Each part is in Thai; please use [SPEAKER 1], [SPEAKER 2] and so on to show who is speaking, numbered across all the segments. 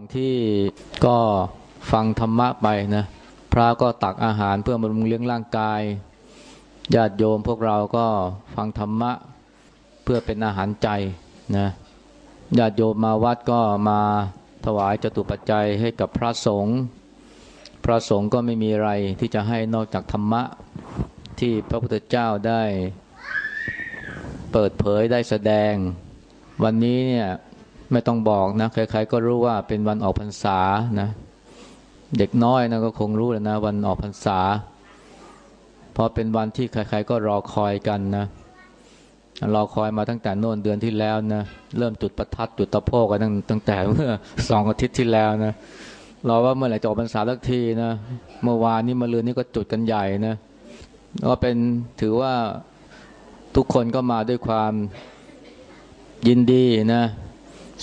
[SPEAKER 1] างที่ก็ฟังธรรมะไปนะ พระก็ตักอาหารเพื่อบำรุงเลี้ยงร่างกาย ญาติโยมพวกเราก็ฟังธรรมะเพื่อเป็นอาหารใจนะญาติโยมมาวัดก็มาถวายจตุปัจจัยให้กับพระสงฆ์พระสงฆ์ก็ไม่มีอะไรที่จะให้นอกจากธรรมะที่พระพุทธเจ้าได้เปิดเผยได้แสดง วันนี้เนี่ย ไม่ต้องบอกนะใครๆก็รู้ว่าเป็นวันออกพรรษานะ เด็กน้อยนะก็คงรู้แล้วนะ วันออกพรรษาเพราะเป็นวันที่ใครๆก็รอคอยกันนะรอคอยมาตั้งแต่โน่นเดือนที่แล้วนะเริ่มจุดประทัดจุดตะโพกกันตั้งตั้งแต่เมื่อสองอาทิตย์ที่แล้วนะรอว่าเมื่อไหร่จะออกพรรษาสักทีนะเมื่อวานนี้มาเลือนนี้ก็จุดกันใหญ่นะก็เป็นถือว่าทุกคนก็มาด้วยความยินดีนะ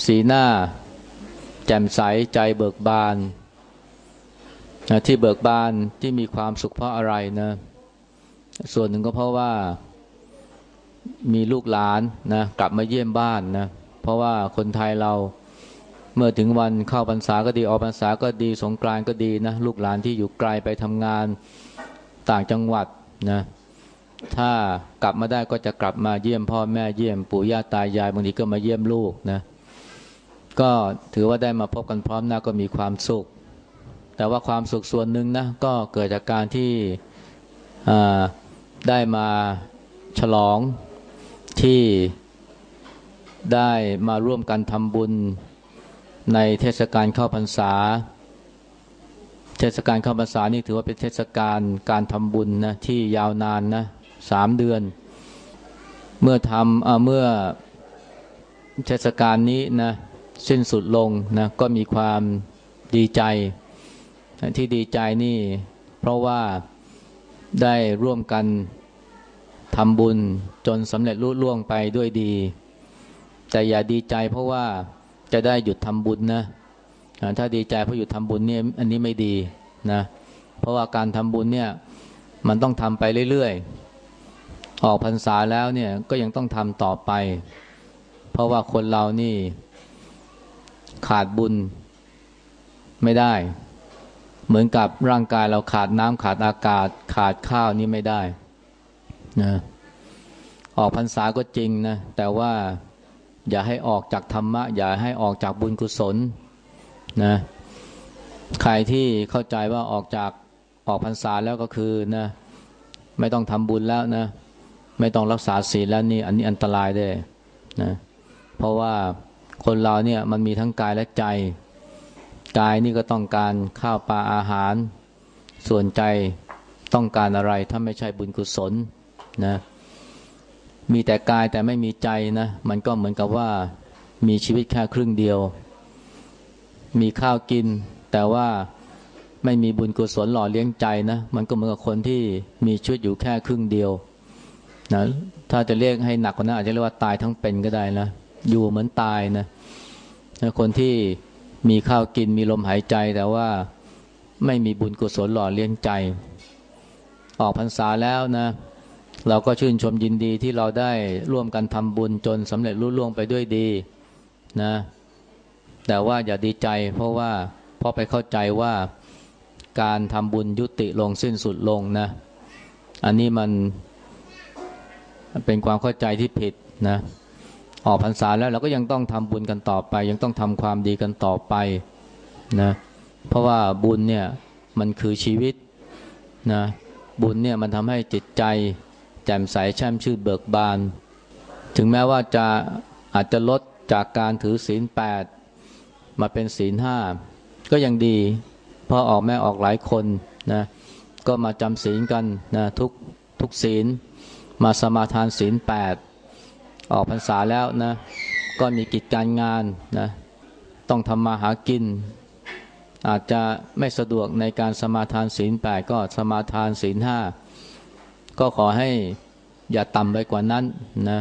[SPEAKER 1] สีหน้า แจ่มใสใจเบิกบานนะที่เบิกบานที่มีความสุขเพราะอะไรนะ ส่วนหนึ่งก็เพราะว่ามีลูกหลานนะกลับมาเยี่ยมบ้านนะเพราะว่าคนไทยเราเมื่อถึงวันเข้าพรรษาก็ดีออกพรรษาก็ดีสงกรานก็ดีนะลูกหลานที่อยู่ไกลไปทำงานต่างจังหวัดนะถ้ากลับมาได้ก็จะกลับมาเยี่ยมพ่อแม่เยี่ยมปู่ย่าตายายบางทีก็มาเยี่ยมลูกนะ ก็ถือว่าได้มาพบกันพร้อมหน้าก็มีความสุข แต่ว่าความสุขส่วนหนึ่งนะก็เกิดจากการที่ได้มาฉลองที่ได้มาร่วมกันทำบุญในเทศกาลเข้าพรรษา เทศกาลเข้าพรรษานี่ถือว่าเป็นเทศกาลการทำบุญนะที่ยาวนานนะสามเดือน เมื่อทำเมื่อเทศกาลนี้นะ สิ้นสุดลงนะก็มีความดีใจ ที่ดีใจนี่เพราะว่าได้ร่วมกันทำบุญจนสำเร็จรุ่ล่วงไปด้วยดี แต่อย่าดีใจเพราะว่าจะได้หยุดทำบุญนะถ้าดีใจเพราะหยุดทำบุญเนี่ยอันนี้ไม่ดีนะเพราะว่าการทำบุญเนี่ยมันต้องทำไปเรื่อยๆ ออกพรรษาแล้วเนี่ยก็ยังต้องทำต่อไป เพราะว่าคนเรานี่ ขาดบุญไม่ได้ เหมือนกับร่างกายเราขาดน้ำขาดอากาศ ขาดข้าวนี่ไม่ได้นะออกพรรษาก็จริงนะ แต่ว่าอย่าให้ออกจากธรรมะ อย่าให้ออกจากบุญกุศลนะใครที่เข้าใจว่าออกจากออกพรรษาแล้วก็คือนะไม่ต้องทำบุญแล้วนะ ไม่ต้องรักษาศีลแล้วนี่ อันนี้อันตรายได้นะเพราะว่า คนเราเนี่ยมันมีทั้งกายและใจ กายนี่ก็ต้องการข้าวปลาอาหาร ส่วนใจต้องการอะไรถ้าไม่ใช่บุญกุศลนะมีแต่กายแต่ไม่มีใจนะมันก็เหมือนกับว่ามีชีวิตแค่ครึ่งเดียว มีข้าวกิน แต่ว่าไม่มีบุญกุศลหล่อเลี้ยงใจนะมันก็เหมือนกับคนที่มีชีวิตอยู่แค่ครึ่งเดียวนะถ้าจะเรียกให้หนักกว่านั้นอาจจะเรียกว่าตายทั้งเป็นก็ได้นะอยู่เหมือนตายนะ คนที่มีข้าวกินมีลมหายใจแต่ว่าไม่มีบุญกุศลหล่อเลี้ยงใจ ออกพรรษาแล้วนะ เราก็ชื่นชมยินดีที่เราได้ร่วมกันทำบุญจนสำเร็จรุ่ล่วงไปด้วยดีนะ แต่ว่าอย่าดีใจเพราะว่าพราะไปเข้าใจว่าการทำบุญยุติลงสิ้นสุดลงนะ อันนี้มันเป็นความเข้าใจที่ผิดนะ ออกพรรษาแล้วเราก็ยังต้องทำบุญกันต่อไป ยังต้องทำความดีกันต่อไปนะเพราะว่าบุญเนี่ยมันคือชีวิตนะบุญเนี่ยมันทำให้จิตใจ แจ่มใสแช่มชื่นเบิกบาน ถึงแม้ว่าจะอาจจะลดจากการถือศีลแปดมาเป็นศีลห้าก็ยังดีพราะออกแม่ออกหลายคนนะก็มาจำศีลกันนะทุกทุกศีลมาสมาทานศีลแปด ออกพรรษาแล้วนะ ก็มีกิจการงานนะ ต้องทำมาหากิน อาจจะไม่สะดวกในการสมาทานศีลแปดก็สมาทานศีลห้าก็ขอให้อย่าต่ำไปกว่านั้นนะ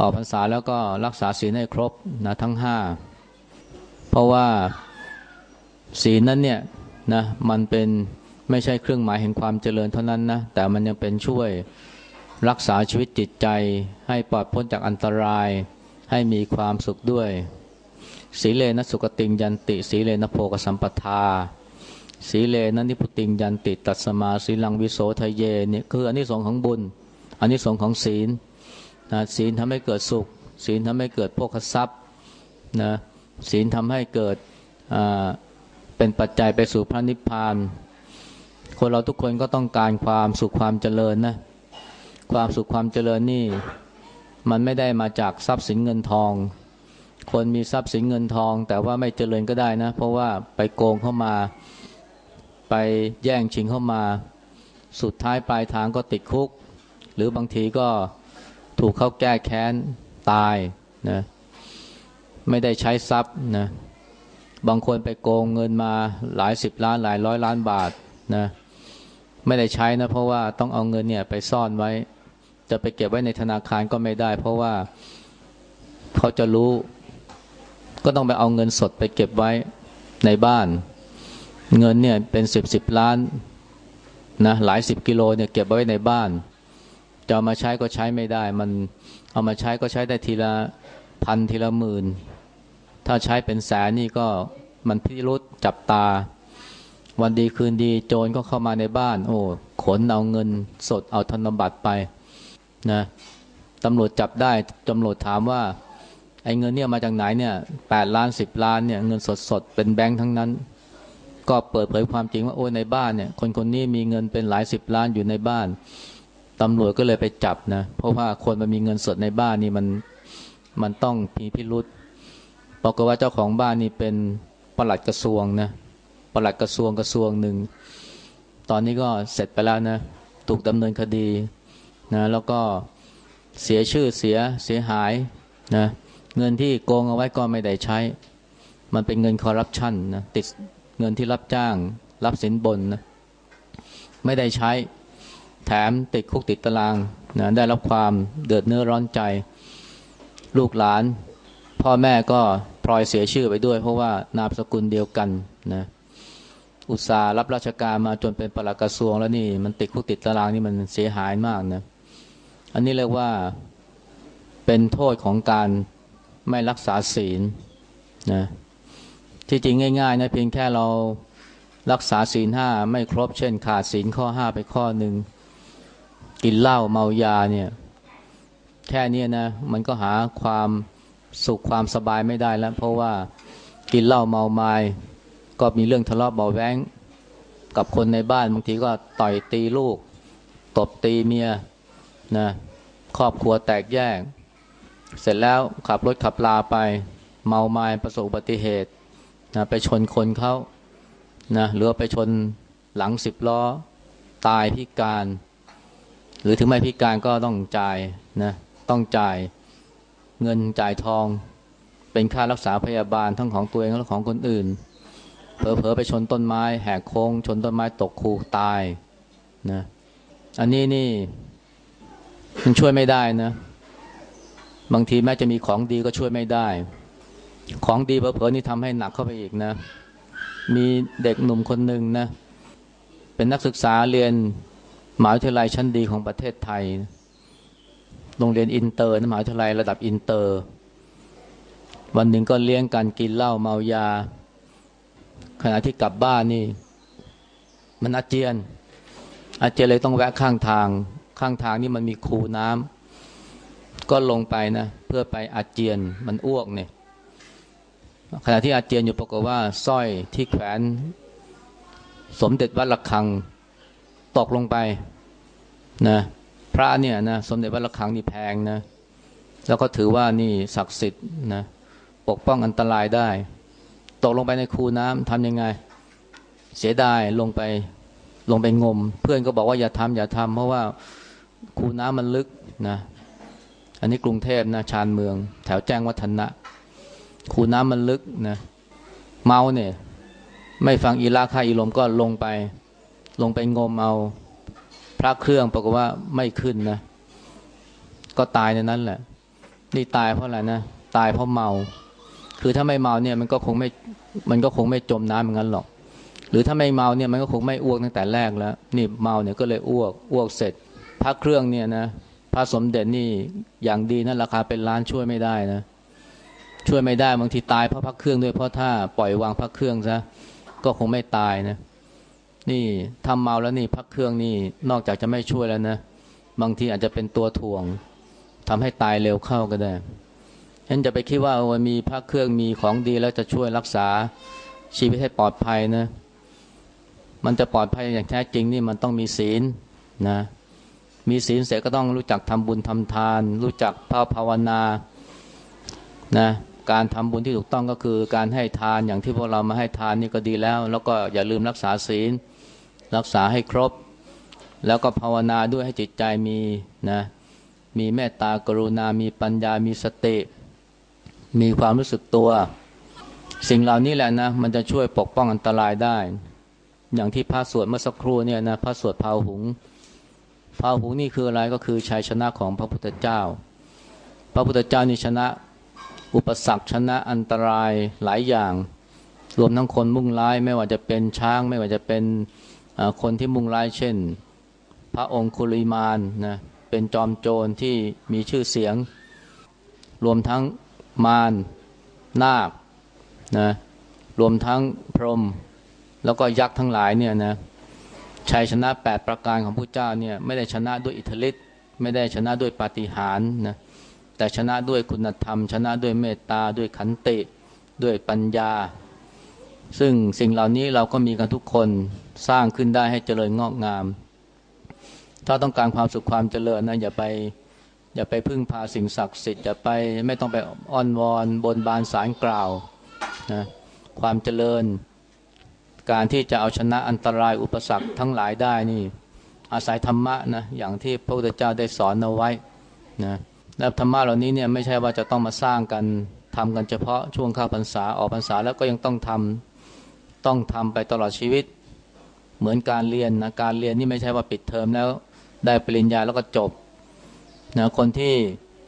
[SPEAKER 1] ออกพรรษาแล้วก็รักษาศีลให้ครบนะทั้งห้าเพราะว่าศีลนั้นเนี่ยนะมันเป็นไม่ใช่เครื่องหมายแห่งความเจริญเท่านั้นนะแต่มันยังเป็นช่วย รักษาชีวิตจิตใจให้ปลอดพ้นจากอันตราย ให้มีความสุขด้วย สีเลนะสุกติงยันติ สีเลนะโพกสัมปทา สีเลนะนิพุติงยันติ ตัสมาสีลังวิโสทะเยเนี่ยคืออันนี้สองของบุญ อันนี้สองของศีลนะศีลทำให้เกิดสุข ศีลทำให้เกิดโภคทรัพย์นะศีลทำให้เกิดเป็นปัจจัยไปสู่พระนิพพาน คนเราทุกคนก็ต้องการความสุขความเจริญนะ ความสุขความเจริญนี่ มันไม่ได้มาจากทรัพย์สินเงินทอง คนมีทรัพย์สินเงินทอง แต่ว่าไม่เจริญก็ได้นะ เพราะว่าไปโกงเข้ามา ไปแย่งชิงเข้ามา สุดท้ายปลายทางก็ติดคุก หรือบางทีก็ถูกเขาแก้แค้นตายนะไม่ได้ใช้ทรัพย์นะบางคนไปโกงเงินมาหลายสิบล้านหลายร้อยล้านบาทนะไม่ได้ใช้นะเพราะว่าต้องเอาเงินเนี่ยไปซ่อนไว้ จะไปเก็บไว้ในธนาคารก็ไม่ได้ เพราะว่าเขาจะรู้ ก็ต้องไปเอาเงินสดไปเก็บไว้ในบ้าน เงินเนี่ยเป็นสิบสิบล้านนะหลายสิบกิโลเนี่ยเก็บไว้ในบ้าน จะเอามาใช้ก็ใช้ไม่ได้ มันเอามาใช้ก็ใช้ได้ทีละพันทีละหมื่น ถ้าใช้เป็นแสนนี่ก็มันพิรุษจับตา วันดีคืนดีโจรก็เข้ามาในบ้าน โอ้ขนเอาเงินสดเอาธนบัตรไป นะตำรวจจับได้ตำรวจถามว่า ไอ้เงินเนี่ยมาจากไหนเนี่ยแปดล้านสิบล้านเนี่ยเงินสดสดเป็นแบงค์ทั้งนั้น ก็เปิดเผยความจริงว่าโอ้ในบ้านเนี่ย คนคนนี้มีเงินเป็นหลายสิบล้านอยู่ในบ้านตำรวจก็เลยไปจับนะเพราะว่าคนมันมีเงินสดในบ้านนี่มันมันต้องมีพิรุษบอกว่าเจ้าของบ้านนี่เป็นปลัดกระทรวงนะปลัดกระทรวงกระทรวงหนึ่งตอนนี้ก็เสร็จไปแล้วนะถูกดำเนินคดี นะแล้วก็เสียชื่อเสียเสียหายนะเงินที่โกงเอาไว้ก็ไม่ได้ใช้ มันเป็นเงินคอร์รัปชันนะติดเงินที่รับจ้าง รับสินบนนะไม่ได้ใช้ แถมติดคุกติดตารางนะได้รับความเดือดเนื้อร้อนใจ ลูกหลาน พ่อแม่ก็พลอยเสียชื่อไปด้วย เพราะว่านามสกุลเดียวกันนะอุตสาห์รับราชการมาจนเป็นปลัดกระทรวงแล้วนี่มันติดคุกติดตารางนี่มันเสียหายมากนะ อันนี้เรียกว่าเป็นโทษของการไม่รักษาศีลนะที่จริงง่ายๆนะเพียงแค่เรารักษาศีลห้าไม่ครบเช่น ขาดศีลข้อห้าไปข้อหนึ่งกินเหล้าเมายาเนี่ย แค่นี้นะ มันก็หาความสุขความสบายไม่ได้แล้ว เพราะว่ากินเหล้าเมาไมา้ก็มีเรื่องทะเลาะเบาแวงกับคนในบ้านบางทีก็ต่อยตีลูก ตบตีเมีย นะครอบครัวแตกแยก เสร็จแล้วขับรถขับลาไป เมาไม้ประสบอุบัติเหตุนะไปชนคนเขานะหรือไปชนหลังสิบล้อ ตายพิการ หรือถึงไม่พิการก็ต้องจ่ายนะต้องจ่ายเงินจ่ายทอง เป็นค่ารักษาพยาบาลทั้งของตัวเองและของคนอื่นเผลอๆไปชนต้นไม้ แหกโค้ง ชนต้นไม้ตกคูตายนะอันนี้นี่ มันช่วยไม่ได้นะ บางทีแม้จะมีของดีก็ช่วยไม่ได้ ของดีเผลอๆนี่ทำให้หนักเข้าไปอีกนะ มีเด็กหนุ่มคนหนึ่งนะ เป็นนักศึกษาเรียนมหาวิทยาลัยชั้นดีของประเทศไทย โรงเรียนอินเตอร์นะมหาวิทยาลัยระดับอินเตอร์ วันหนึ่งก็เลี้ยงกันกินเหล้าเมายา ขณะที่กลับบ้านนี่ มันอาเจียน อาเจียนเลยต้องแวะข้างทาง ข้างทางนี่มันมีคูน้ำก็ลงไปนะเพื่อไปอาเจียนมันอ้วกเนี่ย ขณะที่อาเจียนอยู่ปรากฏว่าสร้อยที่แขวนสมเด็จวัดระฆังตกลงไปนะพระเนี่ยนะสมเด็จวัดระฆังนี่แพงนะแล้วก็ถือว่านี่ศักดิ์สิทธิ์นะปกป้องอันตรายได้ ตกลงไปในคูน้ำทำยังไง เสียดายลงไปลงไปงม เพื่อนก็บอกว่าอย่าทำอย่าทำเพราะว่า คูน้ำมันลึกนะอันนี้กรุงเทพนะชานเมือง แถวแจ้งวัฒนะ คูน้ำมันลึกนะเมาเนี่ย ไม่ฟังอีลาค่าอีลมก็ลงไป ลงไปงมเอาพระเครื่องปรากฏว่าไม่ขึ้นนะ ก็ตายในนั้นแหละ นี่ตายเพราะอะไรนะตายเพราะเมา คือถ้าไม่เมาเนี่ยมันก็คงไม่มันก็คงไม่จมน้ำเหมือนกันหรอก หรือถ้าไม่เมาเนี่ยมันก็คงไม่อ้วกตั้งแต่แรกแล้ว นี่เมาเนี่ยก็เลยอ้วกอ้วกเสร็จ พระเครื่องเนี่ยนะพระสมเด็จนี่อย่างดีนะราคาเป็นล้านช่วยไม่ได้นะ ช่วยไม่ได้บางทีตายเพราะพักเครื่องด้วยเพราะถ้าปล่อยวางพักเครื่องซะก็คงไม่ตายนะนี่ทำเมาแล้วนี่พักเครื่องนี่นอกจากจะไม่ช่วยแล้วนะ บางทีอาจจะเป็นตัวถ่วงทำให้ตายเร็วเข้าก็ได้ฉะนั้นจะไปคิดว่าวันมีพักเครื่องมีของดีแล้วจะช่วยรักษาชีวิตให้ปลอดภัยนะ มันจะปลอดภัยอย่างแท้จริงนี่มันต้องมีศีลนะ มีศีลเสร็จก็ต้องรู้จักทำบุญทำทาน รู้จักภาภาวนานะการทำบุญที่ถูกต้องก็คือการให้ทานอย่างที่พวกเรามาให้ทานนี่ก็ดีแล้ว แล้วก็อย่าลืมรักษาศีล รักษาให้ครบ แล้วก็ภาวนาด้วยให้จิตใจมีนะมีเมตตากรุณา มีปัญญา มีสติ มีความรู้สึกตัว สิ่งเหล่านี้แหละนะ มันจะช่วยปกป้องอันตรายได้ อย่างที่พระสวดเมื่อสักครู่เนี่ยนะพระสวดพาหุง พาหุงนี่คืออะไรก็คือชัยชนะของพระพุทธเจ้า พระพุทธเจ้านี่ชนะ อุปสรรคชนะอันตรายหลายอย่าง รวมทั้งคนมุ่งร้ายไม่ว่าจะเป็นช้าง ไม่ว่าจะเป็นคนที่มุ่งร้ายเช่น พระองค์คุลิมานนะเป็นจอมโจรที่มีชื่อเสียง รวมทั้งมารนาคนะรวมทั้งพรหมแล้วก็ยักษ์ทั้งหลายเนี่ยนะ ชัยชนะ 8 ประการของพระเจ้าเนี่ยไม่ได้ชนะด้วยอิทธิฤทธิ์ไม่ได้ชนะด้วยปาฏิหาริย์นะแต่ชนะด้วยคุณธรรม ชนะด้วยเมตตาด้วยขันติด้วยปัญญา ซึ่งสิ่งเหล่านี้เราก็มีกันทุกคนสร้างขึ้นได้ให้เจริญงอกงาม ถ้าต้องการความสุขความเจริญนะอย่าไปอย่าไปพึ่งพาสิ่งศักดิ์สิทธิ์อย่าไปไม่ต้องไปอ้อนวอนบนบานสารกล่าวนะความเจริญ การที่จะเอาชนะอันตรายอุปสรรคทั้งหลายได้นี่ อาศัยธรรมะนะอย่างที่พระพุทธเจ้าได้สอนเอาไว้นะและธรรมะเหล่านี้เนี่ยไม่ใช่ว่าจะต้องมาสร้างกันทำกันเฉพาะช่วงเข้าพรรษาออกพรรษาแล้วก็ยังต้องทำต้องทำไปตลอดชีวิต เหมือนการเรียนนะการเรียนนี่ไม่ใช่ว่าปิดเทอมแล้ว ได้ปริญญาแล้วก็จบนะคนที่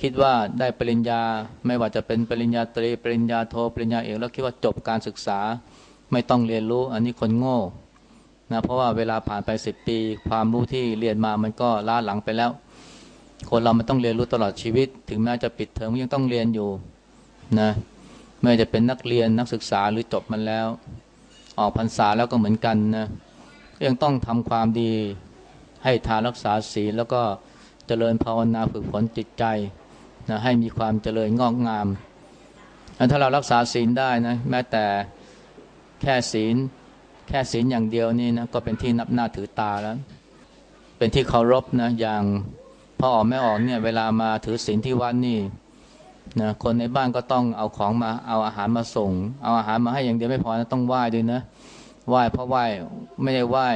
[SPEAKER 1] คิดว่าได้ปริญญาไม่ว่าจะเป็นปริญญาตรีปริญญาโทปริญญาเอกแล้วคิดว่าจบการศึกษา ไม่ต้องเรียนรู้อันนี้คนโง่นะเพราะว่าเวลาผ่านไปสิบปี ความรู้ที่เรียนมามันก็ล้าหลังไปแล้ว คนเรามันต้องเรียนรู้ตลอดชีวิต ถึงแม้จะปิดเทอมยังต้องเรียนอยู่นะไม่จะเป็นนักเรียนนักศึกษาหรือจบมันแล้ว ออกพรรษาแล้วก็เหมือนกันนะยังต้องทำความดีให้ทานรักษาศีลแล้วก็เจริญภาวนาฝึกฝนจิตใจนะให้มีความเจริญงอกงาม ถ้าเรารักษาศีลได้นะแม้แต่ แค่ศีล แค่ศีลอย่างเดียวนี่นะก็เป็นที่นับหน้าถือตาแล้ว เป็นที่เคารพนะอย่างพอออกไม่ออกเนี่ยเวลามาถือศีลที่วัดนี่นะคนในบ้านก็ต้องเอาของมาเอาอาหารมาส่ง เอาอาหารมาให้อย่างเดียวไม่พอนะต้องไหว้ด้วยนะไหว้เพราะไหว้ไม่ได้ไหว้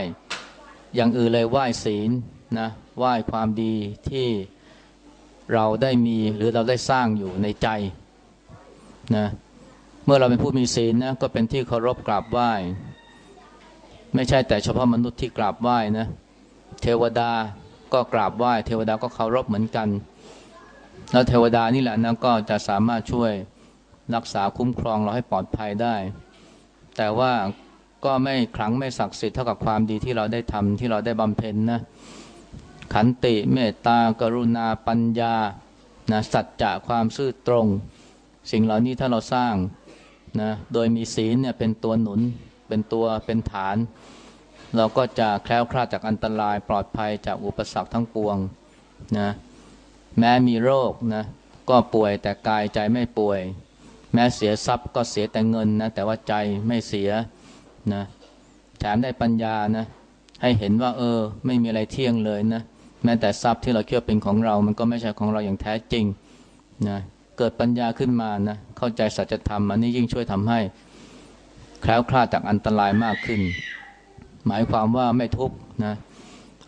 [SPEAKER 1] อย่างอื่นเลยไหว้ศีลนะไหว้ความดีที่เราได้มีหรือเราได้สร้างอยู่ในใจนะ มื่อเราเป็นผู้มีศีลนะก็เป็นที่เคารพกราบไหว้ ไม่ใช่แต่เฉพาะมนุษย์ที่กราบไหว้นะ เทวดาก็กราบไหว้ เทวดาก็เคารพเหมือนกัน แล้วเทวดานี่แหละนะก็จะสามารถช่วยรักษาคุ้มครองเราให้ปลอดภัยได้ แต่ว่าก็ไม่ครั้งไม่ศักดิ์สิทธิ์เท่ากับความดีที่เราได้ทำที่เราได้บำเพ็ญนะ ขันติเมตตากรุณาปัญญานะสัจจะความซื่อตรง สิ่งเหล่านี้ถ้าเราสร้าง นะโดยมีศีลเนี่ยเป็นตัวหนุนเป็นตัวเป็นฐาน เราก็จะแคล้วคลาดจากอันตรายปลอดภัยจากอุปสรรคทั้งปวงนะแม้มีโรคนะก็ป่วยแต่กายใจไม่ป่วย แม้เสียทรัพย์ก็เสียแต่เงินนะแต่ว่าใจไม่เสียนะแถมได้ปัญญานะให้เห็นว่า เออ ไม่มีอะไรเที่ยงเลยนะแม้แต่ทรัพย์ที่เราเชื่อเป็นของเรา มันก็ไม่ใช่ของเราอย่างแท้จริงนะ เกิดปัญญาขึ้นมานะเข้าใจสัจธรรมอันนี้ยิ่งช่วยทำให้ แคล้วคลาดจากอันตรายมากขึ้น หมายความว่าไม่ทุกข์นะ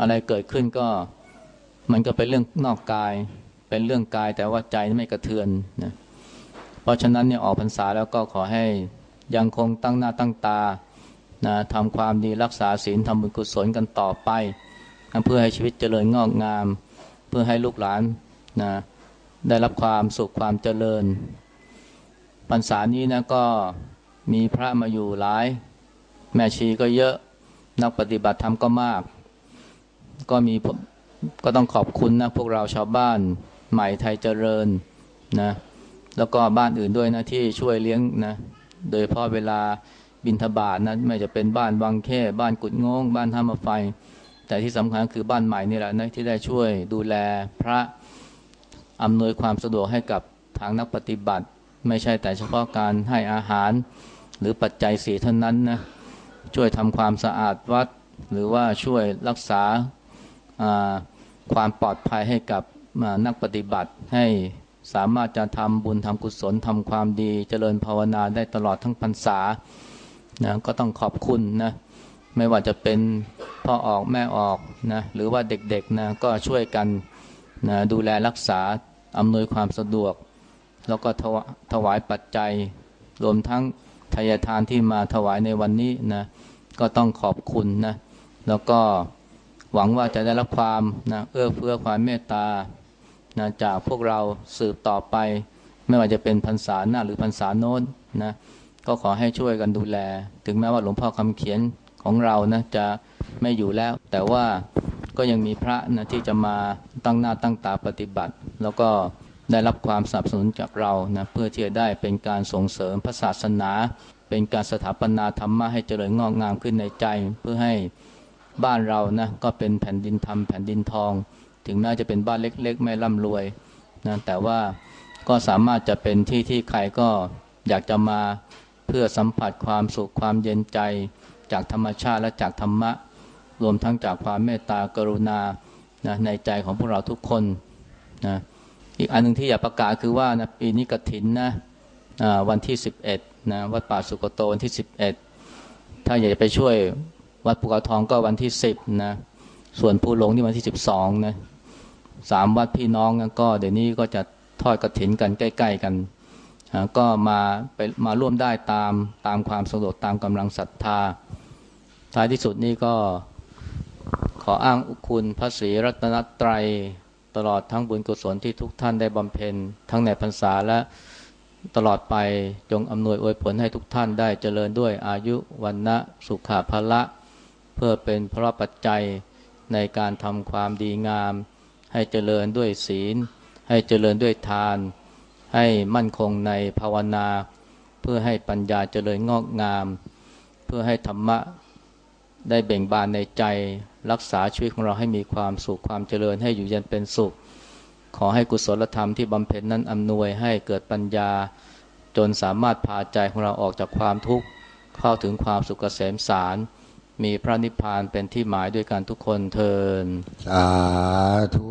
[SPEAKER 1] อะไรเกิดขึ้นก็มันก็เป็นเรื่องนอกกาย เป็นเรื่องกายแต่ว่าใจไม่กระเทือนนะเพราะฉะนั้นเนี่ยออกพรรษาแล้วก็ขอให้ยังคงตั้งหน้าตั้งตานะทำความดีรักษาศีลทำบุญกุศลกันต่อไป เพื่อให้ชีวิตเจริญงอกงาม เพื่อให้ลูกหลานนะ ได้รับความสุขความเจริญพรรษานี้นะก็มีพระมาอยู่หลาย แม่ชีก็เยอะนักปฏิบัติธรรมก็มาก ก็มีก็ต้องขอบคุณนะพวกเราชาวบ้านใหม่ไทยเจริญนะแล้วก็บ้านอื่นด้วยนะที่ช่วยเลี้ยงนะโดยเพราะเวลาบินทบาทนะไม่จะเป็นบ้านวังแค่บ้านกุดงงบ้านท่ามาไฟ แต่ที่สำคัญคือบ้านใหม่นี่แหละนะที่ได้ช่วยดูแลพระ อำนวยความสะดวกให้กับทางนักปฏิบัติ ไม่ใช่แต่เฉพาะการให้อาหาร หรือปัจจัยสีเท่านั้นนะช่วยทำความสะอาดวัด หรือว่าช่วยรักษาความปลอดภัยให้กับนักปฏิบัติ ให้สามารถจะทำบุญทำกุศลทำความดี เจริญภาวนาได้ตลอดทั้งพรรษานะก็ต้องขอบคุณนะไม่ว่าจะเป็นพ่อออกแม่ออกนะหรือว่าเด็กๆนะก็ช่วยกันนะดูแลรักษา อำนวยความสะดวก แล้วก็ถวายปัจจัย รวมทั้งทายทานที่มาถวายในวันนี้นะก็ต้องขอบคุณนะแล้วก็หวังว่าจะได้รับความนะเอื้อเฟื้อความเมตตานะจากพวกเราสืบต่อไป ไม่ว่าจะเป็นพรรษาหน้าหรือพรรษาโน้นนะก็ขอให้ช่วยกันดูแล ถึงแม้ว่าหลวงพ่อคำเขียนของเรานะจะไม่อยู่แล้ว แต่ว่า ก็ยังมีพระนะที่จะมาตั้งหน้าตั้งตาปฏิบัติ แล้วก็ได้รับความสนับสนุนจากเรานะเพื่อที่จะได้เป็นการส่งเสริมพระศาสนา เป็นการสถาปนาธรรมะให้เจริญงอกงามขึ้นในใจ เพื่อให้บ้านเรานะก็เป็นแผ่นดินธรรมแผ่นดินทอง ถึงแม้จะเป็นบ้านเล็กๆ ไม่ร่ำรวยนะแต่ว่าก็สามารถจะเป็นที่ที่ใครก็อยากจะมาเพื่อสัมผัสความสุขความเย็นใจจากธรรมชาติและจากธรรมะ รวมทั้งจากความเมตตากรุณานะในใจของพวกเราทุกคนนะอีกอันหนึ่งที่อยากประกาศคือว่านะปีนี้กฐินนะวันที่ 11นะวัดป่าสุกโตวันที่ 11 ถ้าอยากจะไปช่วยวัดภูเขาทองก็วันที่ 10นะส่วนภูหลงนี่วันที่ 12นะสามวัดพี่น้องก็เดี๋ยวนี้ก็จะทอดกระถินกันใกล้ ๆ กันก็มาไปมาร่วมได้ตามตามความสะดวกตามกำลังศรัทธาท้ายที่สุดนี้ก็ ออ้างอุคุณพระศรีรัตนตรัย ตลอดทั้งบุญกุศลที่ทุกท่านได้บำเพ็ญ ทั้งในพรรษาและตลอดไปจงอำนวยอวยผลให้ทุกท่านได้เจริญด้วยอายุวันนะสุขาภละ เพื่อเป็นพระปัจจัยในการทำความดีงาม ให้เจริญด้วยศีล ให้เจริญด้วยทาน ให้มั่นคงในภาวนา เพื่อให้ปัญญาเจริญงอกงาม เพื่อให้ธรรมะได้เบ่งบานในใจ รักษาชีวิตของเราให้มีความสุขความเจริญให้อยู่เย็นเป็นสุข ขอให้กุศลธรรมที่บำเพ็ญนั้นอำนวยให้เกิดปัญญา จนสามารถพาใจของเราออกจากความทุกข์เข้าถึงความสุขเกษมสาร มีพระนิพพานเป็นที่หมายด้วยกันทุกคนเทิน
[SPEAKER 2] สาธุ